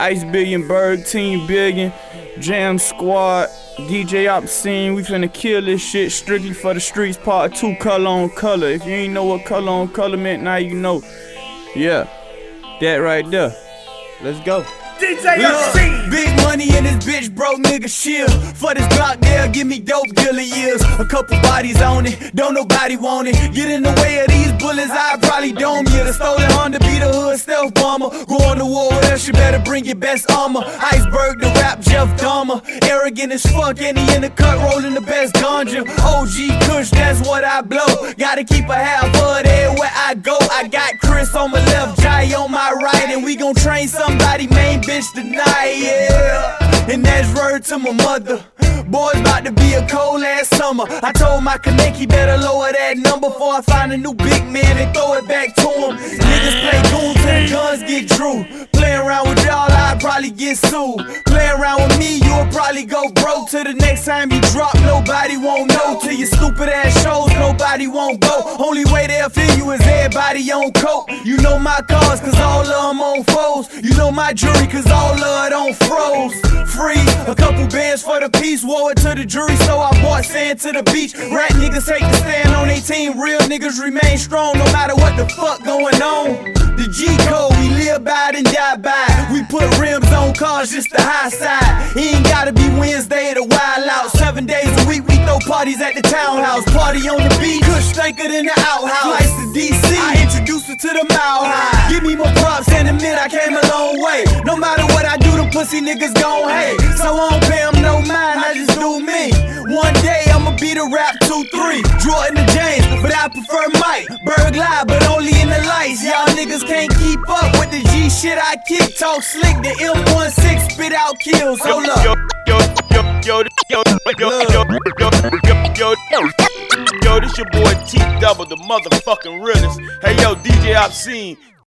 Ice Billion, Berg, Team Billion, Jam Squad, DJ Obscene. We finna kill this shit strictly for the streets. Part 2, color on color. If you ain't know what color on color meant, now you know. Yeah, that right there. Let's go. DJ Obscene. Big money in this bitch, broke nigga shield. For this block, they'll give me dope dealer years. A couple bodies on it, don't nobody want it. Get in the way of these bullets, I probably dome you. The stolen war us, you better bring your best armor. Iceberg, the rap Jeff Dahmer. Arrogant as fuck, and he in the cut, rolling the best ganja. OG Kush, that's what I blow. Gotta keep a half of it where I go. I got Chris on my left, Jai on my right, and we gon' train somebody, main bitch tonight, yeah. And that's word to my mother. Boy, about to be a cold ass summer. I told my connect he better lower that number before I find a new big man and throw it back to him. Niggas play goon till the get drew. Play around with y'all, I'd probably get sued. Play around with me, you'll probably go broke. Till the next time you drop, nobody won't know. Till your stupid ass shows, nobody won't go. Only way they'll feel you is everybody on coke. You know my cars, cause all of them on foes. You know my jury, cause all of it on froze. Free, a couple bands for the peace, wore it to the jury, so I bought sand to the beach. Rat niggas take the stand on their team, real niggas remain strong no matter what the fuck going on. The G code, live by and die by. We put rims on cars just the high side. It ain't gotta be Wednesday to wild out. Seven days a week, we throw parties at the townhouse. Party on the beach, kush stinker than the outhouse. Flights to DC, I introduced her to the mile high. Give me more props and admit I came a long way. No matter what I do, the pussy niggas gon' hate. So I don't pay them no mind, I just do me. One day I'ma be the rap 2-3. Jordan and James, but I prefer Mike. Berg Live, but only in the lights. Y'all niggas can't keep up the shit I kick. Talk slick, the M16 spit out kills. Hold up. Yo, yo, yo, yo, yo, yo, yo, yo, yo, yo, yo, this your boy T Double, the motherfucking realest. Hey yo, DJ Obscene,